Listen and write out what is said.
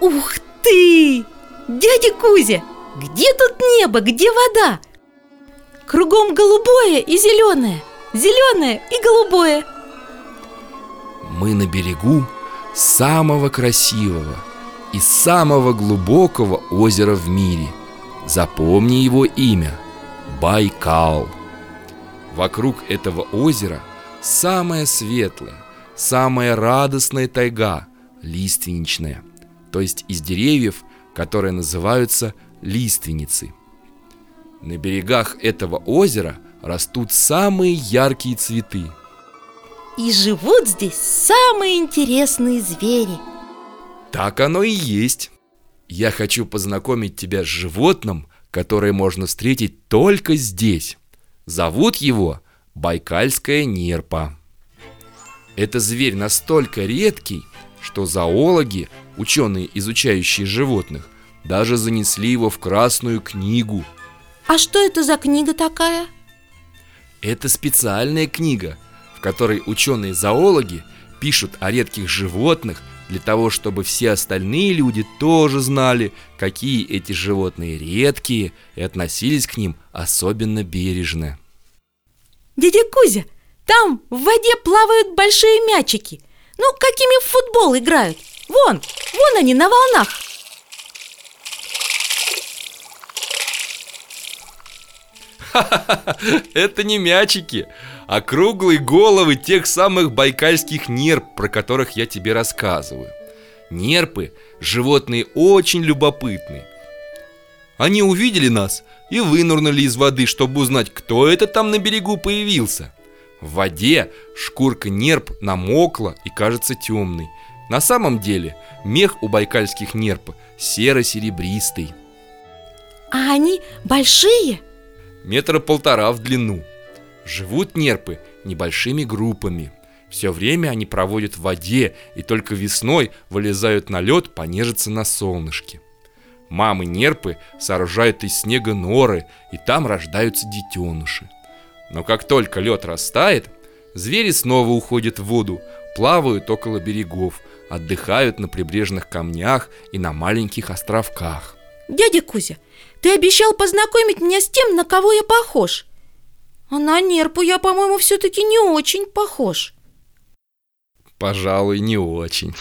Ух ты! Дядя Кузя, где тут небо, где вода? Кругом голубое и зеленое Зеленое и голубое Мы на берегу самого красивого и самого глубокого озера в мире Запомни его имя – Байкал Вокруг этого озера самая светлая, самая радостная тайга – лиственничная То есть из деревьев, которые называются лиственницы. На берегах этого озера растут самые яркие цветы. И живут здесь самые интересные звери. Так оно и есть. Я хочу познакомить тебя с животным, которое можно встретить только здесь. Зовут его Байкальская нерпа. Это зверь настолько редкий, что зоологи, ученые, изучающие животных, даже занесли его в Красную книгу А что это за книга такая? Это специальная книга, в которой ученые-зоологи пишут о редких животных для того, чтобы все остальные люди тоже знали, какие эти животные редкие и относились к ним особенно бережно. Дядя Кузя, там в воде плавают большие мячики Ну, какими в футбол играют Вон, вон они на волнах Это не мячики, а круглые головы тех самых байкальских нерп, про которых я тебе рассказываю. Нерпы – животные очень любопытные. Они увидели нас и вынурнули из воды, чтобы узнать, кто это там на берегу появился. В воде шкурка нерп намокла и кажется темной. На самом деле мех у байкальских нерп серо-серебристый. А они большие? метра полтора в длину. Живут нерпы небольшими группами. Все время они проводят в воде и только весной вылезают на лед понежиться на солнышке. Мамы нерпы сооружают из снега норы, и там рождаются детеныши. Но как только лед растает, звери снова уходят в воду, плавают около берегов, отдыхают на прибрежных камнях и на маленьких островках. Дядя Кузя, ты обещал познакомить меня с тем, на кого я похож. А на нерпу я, по-моему, все-таки не очень похож. Пожалуй, не очень